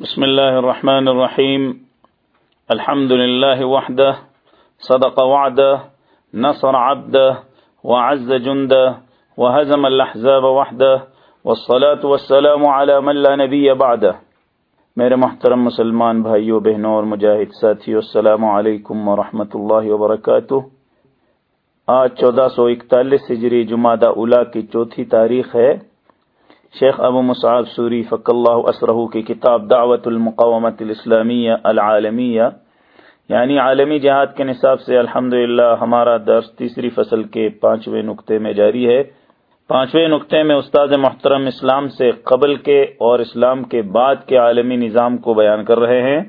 بسم الله الرحمن الرحيم. الحمد لله وحده. صدق وعده. نصر عبده. وعز جنده. وهزم الأحزاب وحده. والصلاة والسلام على من لا نبي بعده. میرے محترم مسلمان بھائیو، بہنوں اور مجاہد ساتھیو، السلام علیکم ورحمۃ اللہ وبرکاتہ. آج چودہ سو اکتالیس ہجری جمعہ اولا کی چوتھی تاریخ ہے۔ شیخ ابو مصعب سوری فق اللہ اسرہ کی کتاب دعوت المقامت الاسلامیہ العالمیہ یعنی عالمی جہاد کے نصاب سے الحمد ہمارا درس تیسری فصل کے پانچویں نقطے میں جاری ہے۔ پانچویں نقطے میں استاد محترم اسلام سے قبل کے اور اسلام کے بعد کے عالمی نظام کو بیان کر رہے ہیں۔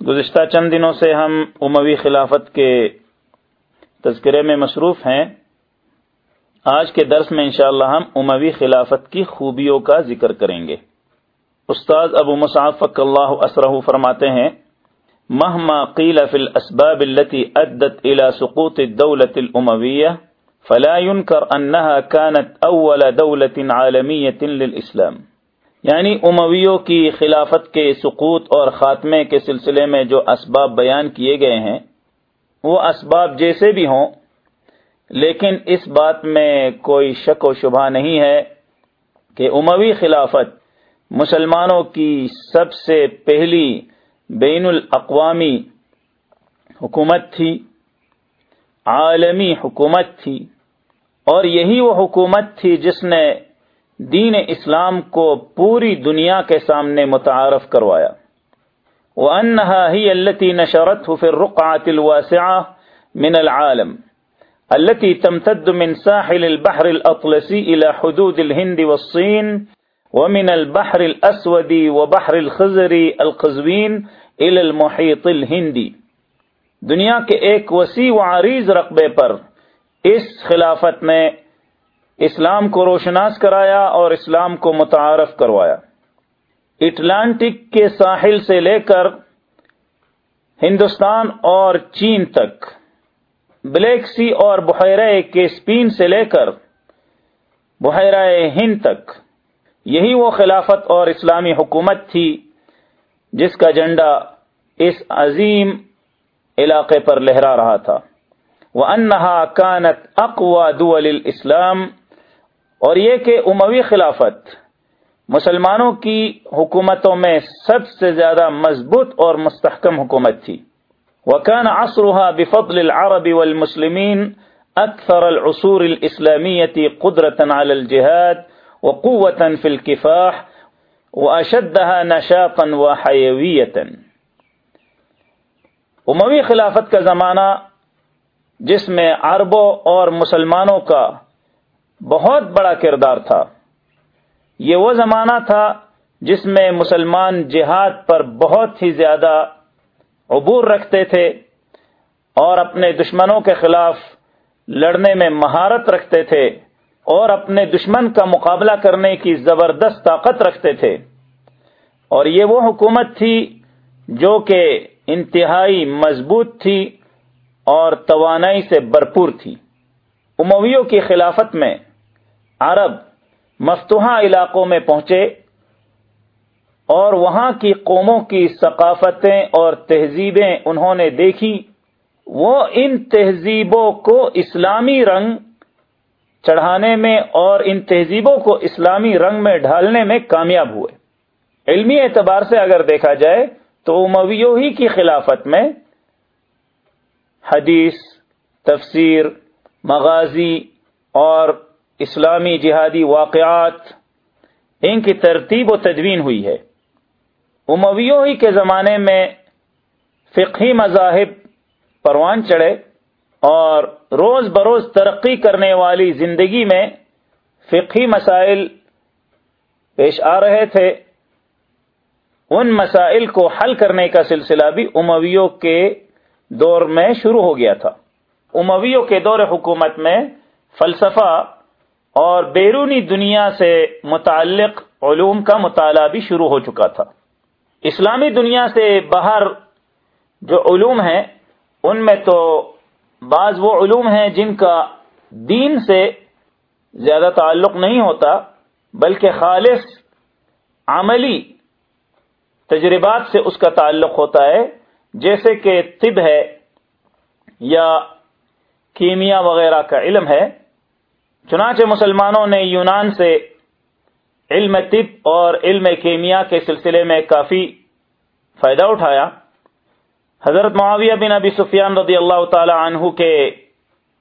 گزشتہ چند دنوں سے ہم اموی خلافت کے تذکرے میں مصروف ہیں۔ آج کے درس میں انشاءاللہ ہم اموی خلافت کی خوبیوں کا ذکر کریں گے۔ استاد ابو مصعفق اللہ اسرہ فرماتے ہیں مہما قیل فی الاسباب التي ادت الى سقوط الدولة الامویہ، فلا ينكر انها كانت اول دولة عالمیة للاسلام. یعنی امویوں کی خلافت کے سقوط اور خاتمے کے سلسلے میں جو اسباب بیان کیے گئے ہیں، وہ اسباب جیسے بھی ہوں لیکن اس بات میں کوئی شک و شبہ نہیں ہے کہ اموی خلافت مسلمانوں کی سب سے پہلی بین الاقوامی حکومت تھی، عالمی حکومت تھی، اور یہی وہ حکومت تھی جس نے دین اسلام کو پوری دنیا کے سامنے متعارف کروایا۔ وہ انہا ہی التی نشرت فر رقعت الواسعہ من العالم۔ التي تمتد من ساحل البحر الأطلسي إلى حدود الهند والصين ومن البحر الأسود وبحر الخزر القزوين إلى المحيط الهندي. دنیا کے ایک وسیع و عریض رقبے پر اس خلافت نے اسلام کو روشناس کرایا اور اسلام کو متعارف کروایا۔ اٹلانٹک کے ساحل سے لے کر ہندوستان اور چین تک بلیک سی اور بحیرہ کے اسپین سے لے کر بحیرہ ہند تک، یہی وہ خلافت اور اسلامی حکومت تھی جس کا جنڈا اس عظیم علاقے پر لہرا رہا تھا۔ وہ انہا کانت اقوا دول اسلام اور یہ کہ اموی خلافت مسلمانوں کی حکومتوں میں سب سے زیادہ مضبوط اور مستحکم حکومت تھی۔ وكان عصرها بفضل العرب والمسلمين أكثر العصور الإسلامية قدرة على الجهاد وقوة في الكفاح وأشدها نشاطا وحيوية. اموی خلافت کا زمانہ جس میں عربوں اور مسلمانوں کا بہت بڑا کردار تھا، یہ وہ زمانہ تھا جس میں مسلمان جہاد پر بہت ہی زیادہ عبور رکھتے تھے اور اپنے دشمنوں کے خلاف لڑنے میں مہارت رکھتے تھے اور اپنے دشمن کا مقابلہ کرنے کی زبردست طاقت رکھتے تھے۔ اور یہ وہ حکومت تھی جو کہ انتہائی مضبوط تھی اور توانائی سے بھرپور تھی۔ امویوں کی خلافت میں عرب مفتوحہ علاقوں میں پہنچے۔ اور وہاں کی قوموں کی ثقافتیں اور تہذیبیں انہوں نے دیکھی، وہ ان تہذیبوں کو اسلامی رنگ چڑھانے میں اور ان تہذیبوں کو اسلامی رنگ میں ڈھالنے میں کامیاب ہوئے۔ علمی اعتبار سے اگر دیکھا جائے تو امویوں ہی کی خلافت میں حدیث، تفسیر، مغازی اور اسلامی جہادی واقعات ان کی ترتیب و تدوین ہوئی ہے۔ امویوں ہی کے زمانے میں فقہی مذاہب پروان چڑھے اور روز بروز ترقی کرنے والی زندگی میں فقہی مسائل پیش آ رہے تھے۔ ان مسائل کو حل کرنے کا سلسلہ بھی امویوں کے دور میں شروع ہو گیا تھا۔ امویوں کے دور حکومت میں فلسفہ اور بیرونی دنیا سے متعلق علوم کا مطالعہ بھی شروع ہو چکا تھا۔ اسلامی دنیا سے باہر جو علوم ہیں، ان میں تو بعض وہ علوم ہیں جن کا دین سے زیادہ تعلق نہیں ہوتا، بلکہ خالص عملی تجربات سے اس کا تعلق ہوتا ہے، جیسے کہ طب ہے یا کیمیا وغیرہ کا علم ہے۔ چنانچہ مسلمانوں نے یونان سے علم طب اور علم کیمیا کے سلسلے میں کافی فائدہ اٹھایا۔ حضرت معاویہ بن ابی سفیان رضی اللہ تعالی عنہ کے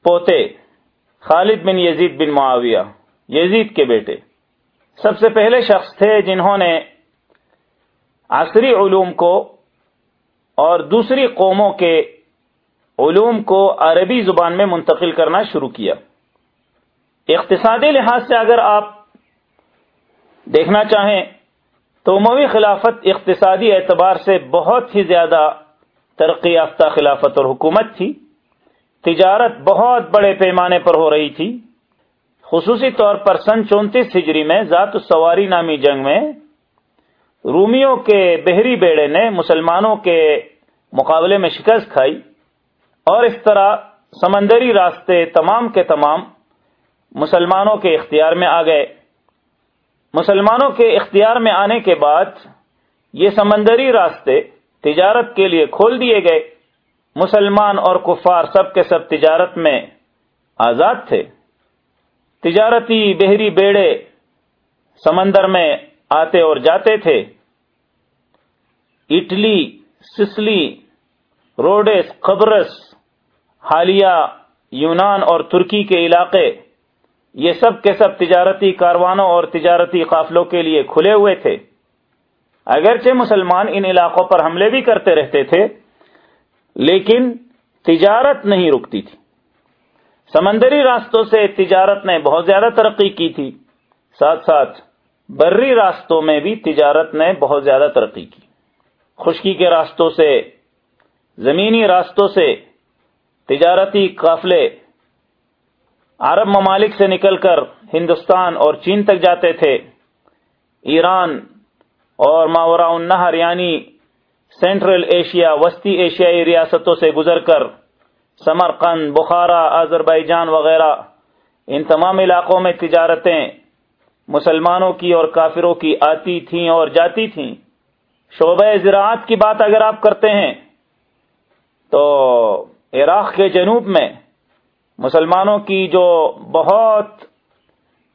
پوتے خالد بن یزید بن معاویہ، یزید کے بیٹے۔ سب سے پہلے شخص تھے جنہوں نے عصری علوم کو اور دوسری قوموں کے علوم کو عربی زبان میں منتقل کرنا شروع کیا۔ اقتصادی لحاظ سے اگر آپ دیکھنا چاہیں تو اموی خلافت اقتصادی اعتبار سے بہت ہی زیادہ ترقی یافتہ خلافت اور حکومت تھی۔ تجارت بہت بڑے پیمانے پر ہو رہی تھی۔ خصوصی طور پر سن چونتیس ہجری میں ذات السواری نامی جنگ میں رومیوں کے بحری بیڑے نے مسلمانوں کے مقابلے میں شکست کھائی اور اس طرح سمندری راستے تمام کے تمام مسلمانوں کے اختیار میں آ گئے۔ مسلمانوں کے اختیار میں آنے کے بعد یہ سمندری راستے تجارت کے لیے کھول دیے گئے۔ مسلمان اور کفار سب کے سب تجارت میں آزاد تھے۔ تجارتی بحری بیڑے سمندر میں آتے اور جاتے تھے۔ اٹلی سسلی روڈس قبرس حالیہ، یونان اور ترکی کے علاقے یہ سب کے سب تجارتی کاروانوں اور تجارتی قافلوں کے لیے کھلے ہوئے تھے۔ اگرچہ مسلمان ان علاقوں پر حملے بھی کرتے رہتے تھے، لیکن تجارت نہیں رکتی تھی۔ سمندری راستوں سے تجارت نے بہت زیادہ ترقی کی تھی۔ ساتھ ساتھ بری راستوں میں بھی تجارت نے بہت زیادہ ترقی کی۔ خشکی کے راستوں سے، زمینی راستوں سے تجارتی قافلے عرب ممالک سے نکل کر ہندوستان اور چین تک جاتے تھے۔ ایران اور ماورا النہر یعنی سینٹرل ایشیا، وسطی ایشیائی ریاستوں سے گزر کر سمرقند، بخارا آذر جان وغیرہ، ان تمام علاقوں میں تجارتیں مسلمانوں کی اور کافروں کی آتی تھیں اور جاتی تھیں۔ شعبہ زراعت کی بات اگر آپ کرتے ہیں، تو عراق کے جنوب میں مسلمانوں کی جو بہت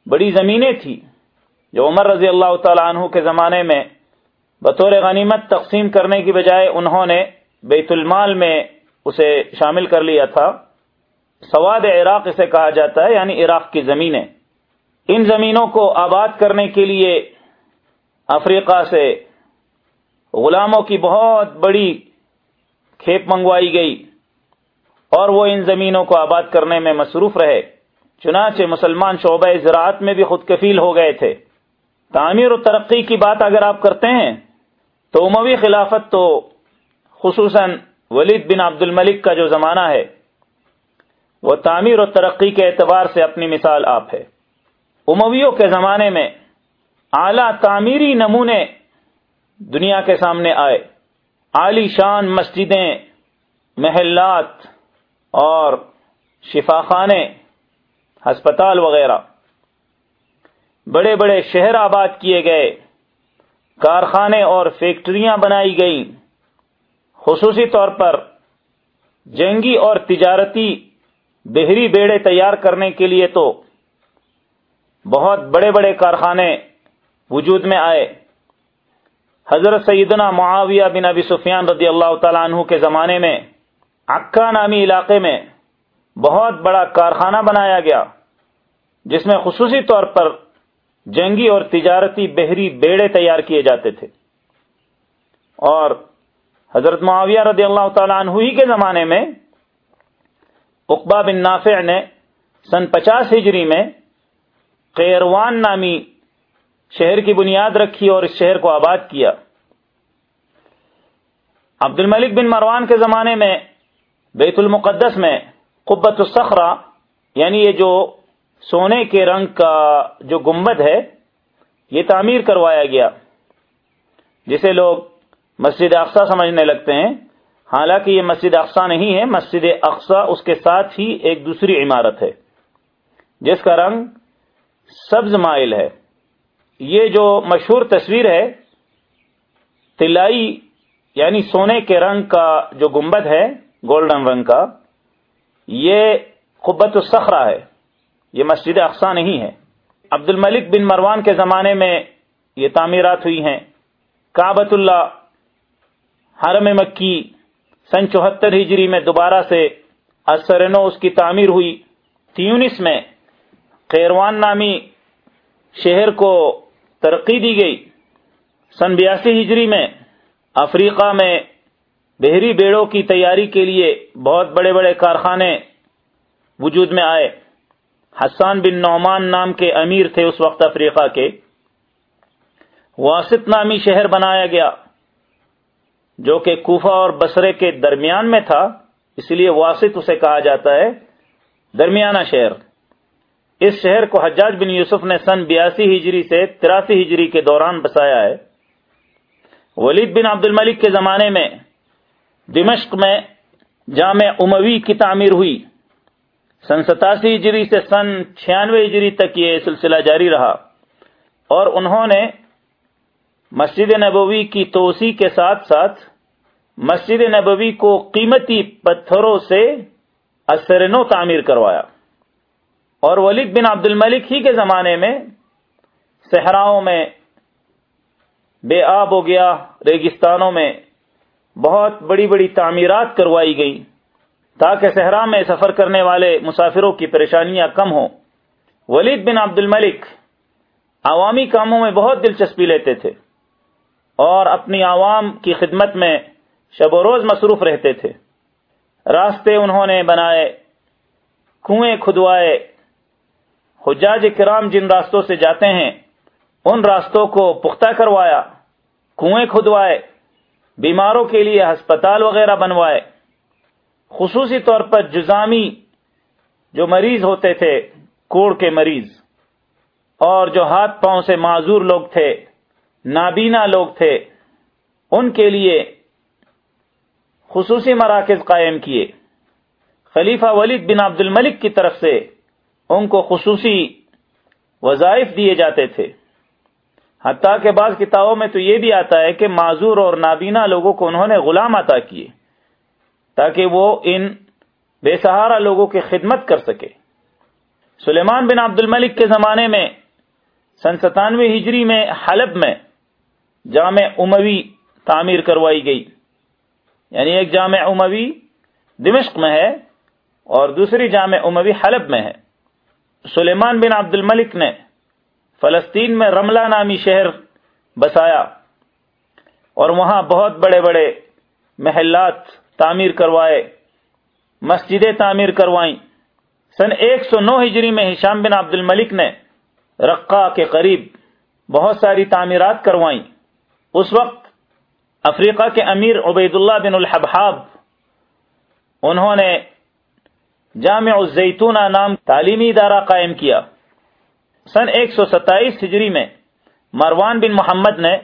بڑی زمینیں تھی جو عمر رضی اللہ تعالی عنہ کے زمانے میں بطور غنیمت تقسیم کرنے کی بجائے انہوں نے بیت المال میں اسے شامل کر لیا تھا۔ سواد عراق اسے کہا جاتا ہے یعنی عراق کی زمینیں۔ ان زمینوں کو آباد کرنے کے لیے افریقہ سے غلاموں کی بہت بڑی کھیپ منگوائی گئی۔ اور وہ ان زمینوں کو آباد کرنے میں مصروف رہے۔ چنانچہ مسلمان شعبہ زراعت میں بھی خود کفیل ہو گئے تھے۔ تعمیر و ترقی کی بات اگر آپ کرتے ہیں، تو اموی خلافت تو خصوصاً ولید بن عبد الملک کا جو زمانہ ہے، وہ تعمیر و ترقی کے اعتبار سے اپنی مثال آپ ہے۔ امویوں کے زمانے میں اعلی تعمیری نمونے دنیا کے سامنے آئے۔ عالی شان مسجدیں، محلات اور شفاخانے ہسپتال وغیرہ۔ بڑے بڑے شہر آباد کیے گئے۔ کارخانے اور فیکٹریاں بنائی گئیں۔ خصوصی طور پر جنگی اور تجارتی بحری بیڑے تیار کرنے کے لیے تو بہت بڑے بڑے کارخانے وجود میں آئے۔ حضرت سیدنا معاویہ بن ابی سفیان رضی اللہ تعالیٰ عنہ کے زمانے میں عکا نامی علاقے میں بہت بڑا کارخانہ بنایا گیا، جس میں خصوصی طور پر جنگی اور تجارتی بحری بیڑے تیار کیے جاتے تھے۔ اور حضرت معاویہ رضی اللہ تعالیٰ عنہ ہی کے زمانے میں اقبا بن نافع نے سن پچاس ہجری میں قیروان نامی شہر کی بنیاد رکھی اور اس شہر کو آباد کیا۔ عبد الملک بن مروان کے زمانے میں بیت المقدس میں قبت الصخرہ یعنی یہ جو سونے کے رنگ کا جو گمبد ہے، یہ تعمیر کروایا گیا، جسے لوگ مسجد اقسا سمجھنے لگتے ہیں۔ حالانکہ یہ مسجد اقسا نہیں ہے، مسجد اقسا اس کے ساتھ ہی ایک دوسری عمارت ہے، جس کا رنگ سبز مائل ہے۔ یہ جو مشہور تصویر ہے تلائی یعنی سونے کے رنگ کا جو گنبد ہے گولڈن رنگ کا، یہ قبت الصخرہ ہے، یہ مسجد اقسا نہیں ہے۔ عبد الملک بن مروان کے زمانے میں یہ تعمیرات ہوئی ہیں۔ کابت اللہ، حرم مکی، سن چوہتر ہجری میں دوبارہ سے اثرنو اس کی تعمیر ہوئی۔ تیونس میں خیروان نامی شہر کو ترقی دی گئی۔ سن بیاسی ہجری میں افریقہ میں بحری بیڑوں کی تیاری کے لیے بہت بڑے بڑے کارخانے وجود میں آئے۔ حسان بن نعمان نام کے امیر تھے اس وقت افریقہ کے۔ واسط نامی شہر بنایا گیا، جو کہ کوفہ اور بسرے کے درمیان میں تھا، اس لیے واسط اسے کہا جاتا ہے درمیانہ شہر۔ اس شہر کو حجاج بن یوسف نے سن بیاسی ہجری سے تراسی ہجری کے دوران بسایا ہے۔ ولید بن عبد الملک کے زمانے میں دمشق میں جامع اموی کی تعمیر ہوئی۔ سن ستاسی ہجری سے سن چھیانوے ہجری تک یہ سلسلہ جاری رہا اور انہوں نے مسجد نبوی کی توسیع کے ساتھ ساتھ مسجد نبوی کو قیمتی پتھروں سے اثر نو تعمیر کروایا۔ اور ولید بن عبد الملک ہی کے زمانے میں صحراؤں میں بے آب ہو گیا، ریگستانوں میں بہت بڑی بڑی تعمیرات کروائی گئی تاکہ صحرا میں سفر کرنے والے مسافروں کی پریشانیاں کم ہوں۔ ولید بن عبد الملک عوامی کاموں میں بہت دلچسپی لیتے تھے اور اپنی عوام کی خدمت میں شب و روز مصروف رہتے تھے۔ راستے انہوں نے بنائے، کنویں کھدوائے، حجاج کرام جن راستوں سے جاتے ہیں، ان راستوں کو پختہ کروایا، کنویں کھدوائے بیماروں کے لیے ہسپتال وغیرہ بنوائے۔ خصوصی طور پر جزامی جو مریض ہوتے تھے، کوڑ کے مریض۔ اور جو ہاتھ پاؤں سے معذور لوگ تھے، نابینا لوگ تھے، ان کے لیے خصوصی مراکز قائم کیے۔ خلیفہ ولید بن عبد الملک کی طرف سے ان کو خصوصی وظائف دیے جاتے تھے۔ حتیٰ کہ بعض کتابوں میں تو یہ بھی آتا ہے کہ معذور اور نابینا لوگوں کو انہوں نے غلام عطا کیے تاکہ وہ ان بے سہارا لوگوں کی خدمت کر سکے۔ سلیمان بن عبد الملک کے زمانے میں، سن ستانوے ہجری میں حلب میں جامع اموی تعمیر کروائی گئی۔ یعنی ایک جامع اموی دمشق میں ہے اور دوسری جامع اموی حلب میں ہے۔ سلیمان بن عبد الملک نے فلسطین میں رملہ نامی شہر بسایا اور وہاں بہت بڑے بڑے محلات تعمیر کروائے، مسجدیں تعمیر کروائیں سن ایک سو نو ہجری میں ہشام بن عبد الملک نے رقا کے قریب بہت ساری تعمیرات کروائیں اس وقت افریقہ کے امیر عبید اللہ بن الحبحاب انہوں نے جامع الزیتونہ نام تعلیمی ادارہ قائم کیا۔ سن ایک سو ستائیس ہجری میں مروان بن محمد نے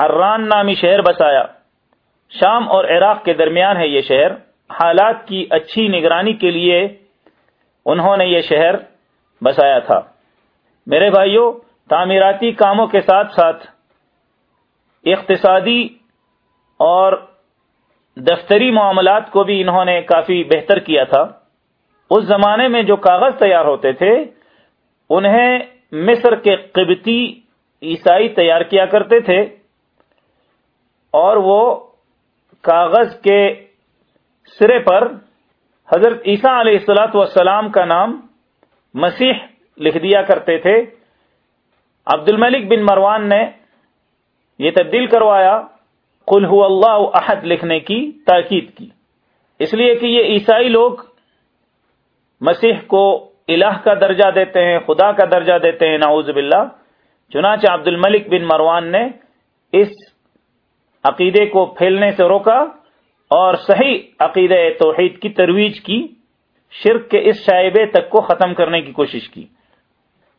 حران نامی شہر بسایا۔ شام اور عراق کے درمیان ہے یہ شہر۔ حالات کی اچھی نگرانی کے لیے انہوں نے یہ شہر بسایا تھا۔ میرے بھائیوں تعمیراتی کاموں کے ساتھ ساتھ اقتصادی اور دفتری معاملات کو بھی انہوں نے کافی بہتر کیا تھا۔ اس زمانے میں جو کاغذ تیار ہوتے تھے انہیں مصر کے قبطی عیسائی تیار کیا کرتے تھے اور وہ کاغذ کے سرے پر حضرت عیسیٰ علیہ السلاۃ والسلام کا نام مسیح لکھ دیا کرتے تھے۔ عبد الملک بن مروان نے یہ تبدیل کروایا، قل هو اللہ احد لکھنے کی، تاکید کی۔ اس لیے کہ یہ عیسائی لوگ مسیح کو الہ کا درجہ دیتے ہیں، خدا کا درجہ دیتے ہیں، نعوذ باللہ۔ چنانچہ عبد الملک بن مروان نے اس عقیدے کو پھیلنے سے روکا اور صحیح عقیدہ توحید کی ترویج کی، شرک کے اس شائبے تک کو ختم کرنے کی کوشش کی۔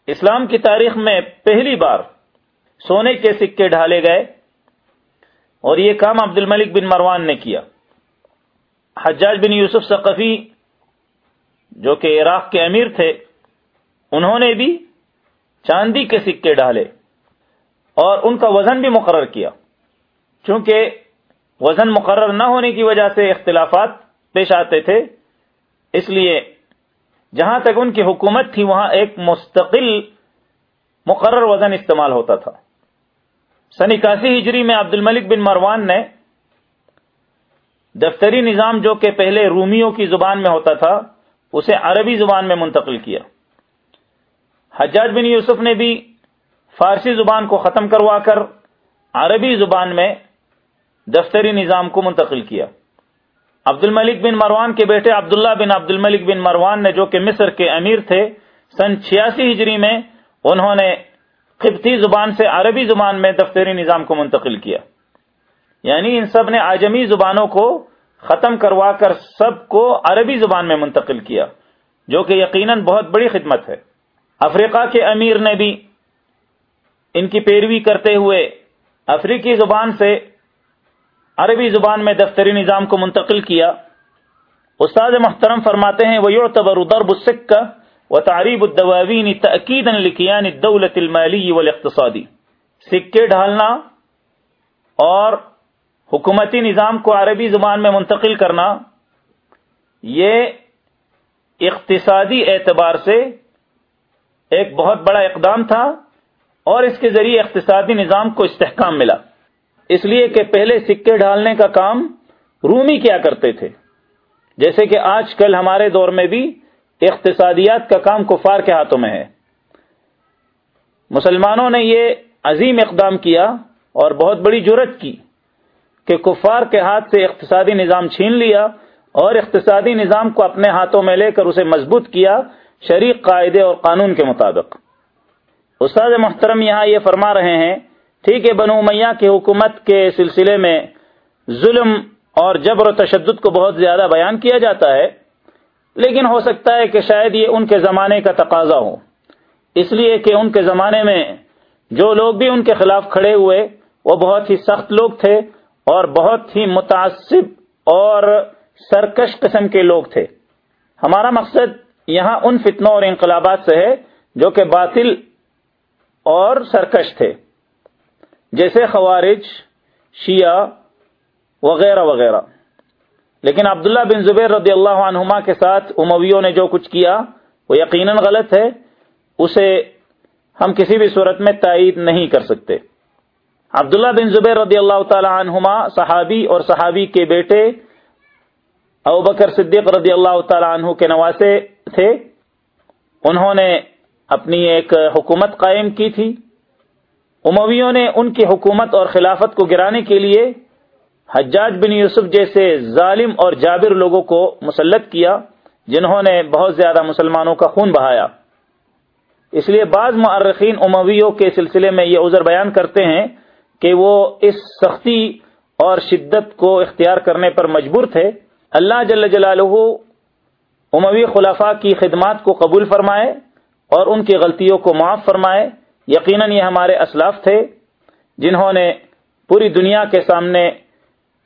اسلام کی تاریخ میں پہلی بار سونے کے سکے ڈھالے گئے اور یہ کام عبد الملک بن مروان نے کیا۔ حجاج بن یوسف ثقفی جو کہ عراق کے امیر تھے، انہوں نے بھی چاندی کے سکے ڈالے اور ان کا وزن بھی مقرر کیا۔ چونکہ وزن مقرر نہ ہونے کی وجہ سے اختلافات پیش آتے تھے، اس لیے جہاں تک ان کی حکومت تھی، وہاں ایک مستقل مقرر وزن استعمال ہوتا تھا۔ سن اکاسی ہجری میں عبد الملک بن مروان نے دفتری نظام جو کہ پہلے رومیوں کی زبان میں ہوتا تھا اسے عربی زبان میں منتقل کیا۔ حجاج بن یوسف نے بھی فارسی زبان کو ختم کروا کر عربی زبان میں دفتری نظام کو منتقل کیا۔ عبد الملک بن مروان کے بیٹے عبداللہ بن عبد الملک بن مروان نے جو کہ مصر کے امیر تھے، سن چھیاسی ہجری میں انہوں نے قبطی زبان سے عربی زبان میں دفتری نظام کو منتقل کیا۔ یعنی ان سب نے آجمی زبانوں کو ختم کروا کر سب کو عربی زبان میں منتقل کیا، جو کہ یقیناً بہت بڑی خدمت ہے۔ افریقہ کے امیر نے بھی ان کی پیروی کرتے ہوئے افریقی زبان سے عربی زبان میں دفتری نظام کو منتقل کیا۔ استاد محترم فرماتے ہیں وہ یعتبر ضرب السکہ و تعریب الدواوین تأکیدا لکیان الدولت المالی والاقتصادی سکے ڈھالنا اور حکومتی نظام کو عربی زبان میں منتقل کرنا یہ اقتصادی اعتبار سے ایک بہت بڑا اقدام تھا اور اس کے ذریعے اقتصادی نظام کو استحکام ملا۔ اس لیے کہ پہلے سکے ڈالنے کا کام رومی کیا کرتے تھے۔ جیسے کہ آج کل ہمارے دور میں بھی اقتصادیات کا کام کفار کے ہاتھوں میں ہے۔ مسلمانوں نے یہ عظیم اقدام کیا اور بہت بڑی جرت کی۔ کہ کفار کے ہاتھ سے اقتصادی نظام چھین لیا اور اقتصادی نظام کو اپنے ہاتھوں میں لے کر اسے مضبوط کیا شریک قاعدے اور قانون کے مطابق۔ استاد محترم یہاں یہ فرما رہے ہیں، ٹھیک ہے، بنو میاں کی حکومت کے سلسلے میں ظلم اور جبر و تشدد کو بہت زیادہ بیان کیا جاتا ہے، لیکن ہو سکتا ہے کہ شاید یہ ان کے زمانے کا تقاضا ہو۔ اس لیے کہ ان کے زمانے میں جو لوگ بھی ان کے خلاف کھڑے ہوئے، وہ بہت ہی سخت لوگ تھے۔ اور بہت ہی متعصب اور سرکش قسم کے لوگ تھے۔ ہمارا مقصد یہاں ان فتنوں اور انقلابات سے ہے جو کہ باطل اور سرکش تھے۔ جیسے خوارج، شیعہ وغیرہ وغیرہ۔ لیکن عبداللہ بن زبیر رضی اللہ عنہما کے ساتھ امویوں نے جو کچھ کیا، وہ یقیناً غلط ہے۔ اسے ہم کسی بھی صورت میں تائید نہیں کر سکتے۔ عبداللہ بن زبیر رضی اللہ تعالی عنہما صحابی اور صحابی کے بیٹے بکر صدیق رضی اللہ تعالی عنہ کے نواسے تھے۔ انہوں نے اپنی ایک حکومت قائم کی تھی۔ امویوں نے ان کی حکومت اور خلافت کو گرانے کے لیے حجاج بن یوسف جیسے ظالم اور جابر لوگوں کو مسلط کیا، جنہوں نے بہت زیادہ مسلمانوں کا خون بہایا۔ اس لیے بعض معرخین امویوں کے سلسلے میں یہ عذر بیان کرتے ہیں کہ وہ اس سختی اور شدت کو اختیار کرنے پر مجبور تھے۔ اللہ جل جلالہ اموی خلافہ کی خدمات کو قبول فرمائے اور ان کی غلطیوں کو معاف فرمائے۔ یقیناً یہ ہمارے اسلاف تھے جنہوں نے پوری دنیا کے سامنے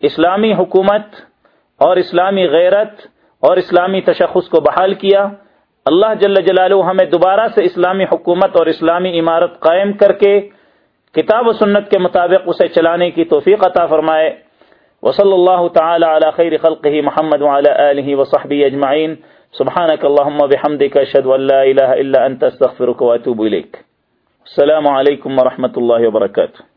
اسلامی حکومت اور اسلامی غیرت اور اسلامی تشخص کو بحال کیا۔ اللہ جل جلالہ ہمیں دوبارہ سے اسلامی حکومت اور اسلامی عمارت قائم کر کے کتاب و سنت کے مطابق اسے چلانے کی توفیق عطا فرمائے۔ وصلی اللہ تعالی علی خیر خلقہ محمد وعلی آلہ وصحبہ اجمعین۔ سبحانک اللہم بحمدک، اشہد ان لا الہ الا انت، استغفرک واتوب الیک۔ السلام علیکم ورحمۃ اللہ وبرکاتہ۔